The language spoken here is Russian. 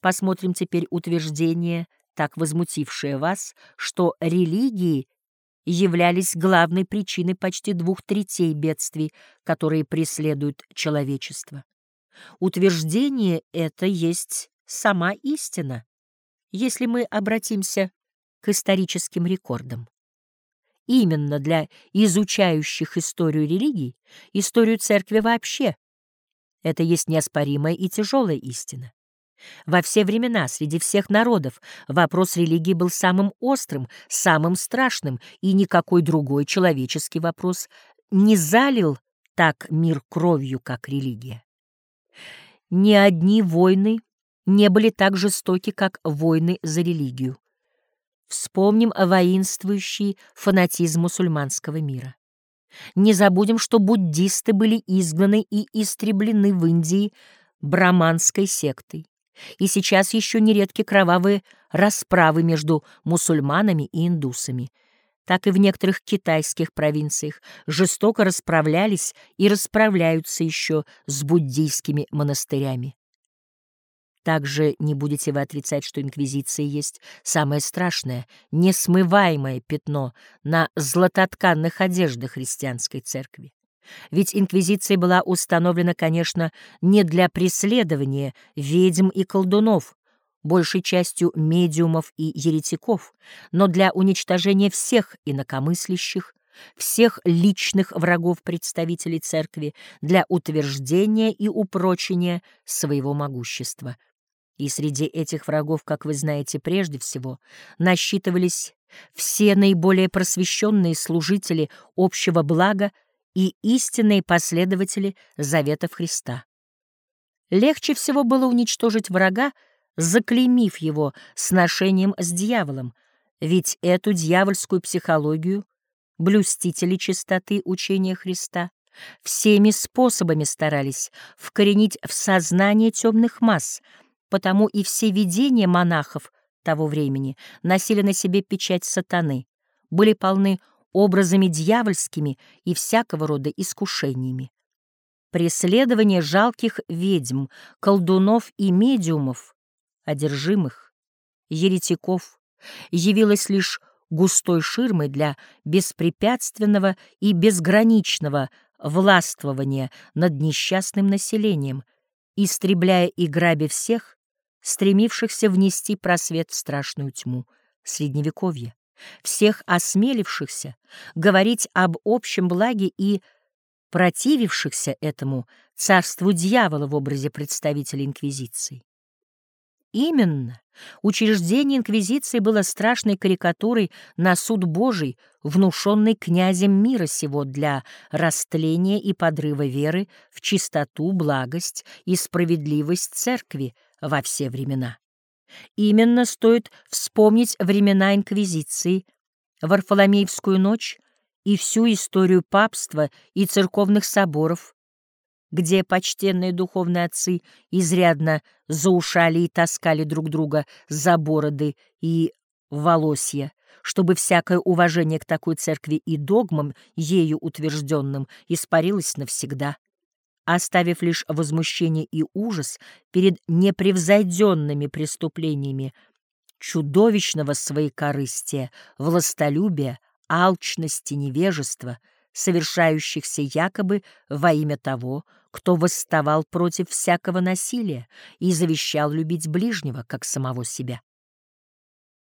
Посмотрим теперь утверждение, так возмутившее вас, что религии являлись главной причиной почти двух третей бедствий, которые преследуют человечество. Утверждение это есть сама истина, если мы обратимся к историческим рекордам. Именно для изучающих историю религий, историю церкви вообще, это есть неоспоримая и тяжелая истина. Во все времена, среди всех народов, вопрос религии был самым острым, самым страшным, и никакой другой человеческий вопрос не залил так мир кровью, как религия. Ни одни войны не были так жестоки, как войны за религию. Вспомним о воинствующий фанатизм мусульманского мира. Не забудем, что буддисты были изгнаны и истреблены в Индии браманской сектой. И сейчас еще нередки кровавые расправы между мусульманами и индусами. Так и в некоторых китайских провинциях жестоко расправлялись и расправляются еще с буддийскими монастырями. Также не будете вы отрицать, что инквизиция есть самое страшное, несмываемое пятно на златотканных одеждах христианской церкви. Ведь инквизиция была установлена, конечно, не для преследования ведьм и колдунов, большей частью медиумов и еретиков, но для уничтожения всех инакомыслящих, всех личных врагов представителей церкви, для утверждения и упрочения своего могущества — и среди этих врагов, как вы знаете, прежде всего насчитывались все наиболее просвещенные служители общего блага и истинные последователи заветов Христа. Легче всего было уничтожить врага, заклеймив его сношением с дьяволом, ведь эту дьявольскую психологию блюстители чистоты учения Христа всеми способами старались вкоренить в сознание темных масс — потому и все видения монахов того времени носили на себе печать сатаны, были полны образами дьявольскими и всякого рода искушениями. Преследование жалких ведьм, колдунов и медиумов, одержимых, еретиков, явилось лишь густой ширмой для беспрепятственного и безграничного властвования над несчастным населением, истребляя и грабя всех, стремившихся внести просвет в страшную тьму Средневековья, всех осмелившихся говорить об общем благе и противившихся этому царству дьявола в образе представителей инквизиции. Именно учреждение инквизиции было страшной карикатурой на суд Божий, внушенный князем мира сего для растления и подрыва веры в чистоту, благость и справедливость церкви, во все времена. Именно стоит вспомнить времена Инквизиции, Варфоломеевскую ночь и всю историю папства и церковных соборов, где почтенные духовные отцы изрядно заушали и таскали друг друга за бороды и волосья, чтобы всякое уважение к такой церкви и догмам, ею утвержденным, испарилось навсегда оставив лишь возмущение и ужас перед непревзойденными преступлениями чудовищного своекорыстия, властолюбия, алчности, невежества, совершающихся якобы во имя того, кто восставал против всякого насилия и завещал любить ближнего, как самого себя.